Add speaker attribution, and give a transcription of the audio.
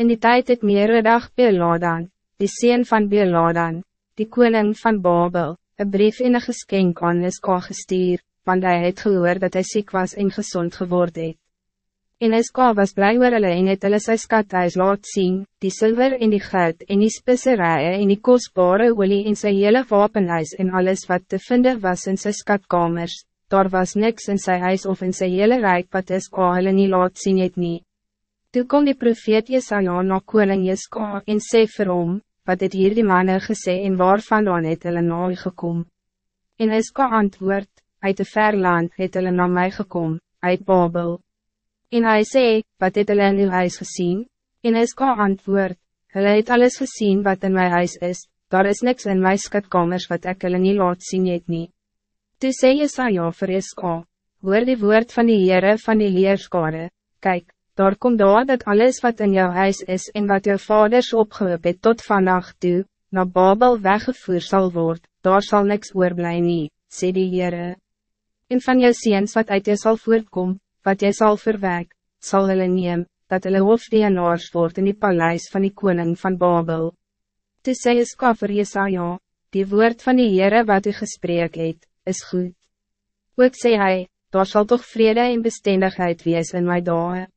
Speaker 1: In die tijd het Meredag Beladan, die sien van Beladan, die koning van Babel, een brief en een geskenk aan Iska gestuur, want hij het gehoor dat hij ziek was en gezond geworden het. En Iska was blij oor hulle en het hulle sy skathuis laat zien, die zilver en die goud en die spisserijen en die kostbare olie en sy hele wapenhuis en alles wat te vinden was in sy skatkamers, daar was niks in sy huis of in sy hele rijk wat Iska hulle nie laat zien het nie. Toe kom die profeet Jesaja na koning Jeska en sê vir hom, wat het hier die manne gesê en waarvan dan het hulle na u gekom. En Jeska antwoord, uit de ver land het hulle na my gekom, uit Babel. En hij sê, wat het hulle in uw huis gezien? En Jeska antwoord, hulle het alles gezien wat in mijn huis is, daar is niks in my skatkamers wat ek hulle nie laat sien het nie. Toe sê Jesaja vir Jeska, hoor die woord van die Heere van die leerskade, kijk, daar kom daar dat alles wat in jouw huis is en wat jouw vaders opgehoop het tot vannacht toe, na Babel weggevoerd zal worden, daar zal niks oorblij nie, sê die Heere. En van jou ziens wat uit jou zal voortkom, wat jy zal verwek, zal hulle neem, dat hulle hoofdienaars word in die paleis van die koning van Babel. Toe sê Iska vir Jesaja, die woord van die Heere wat u gesprek het, is goed. Ook sê hy, daar zal toch vrede en bestendigheid wees in my dagen.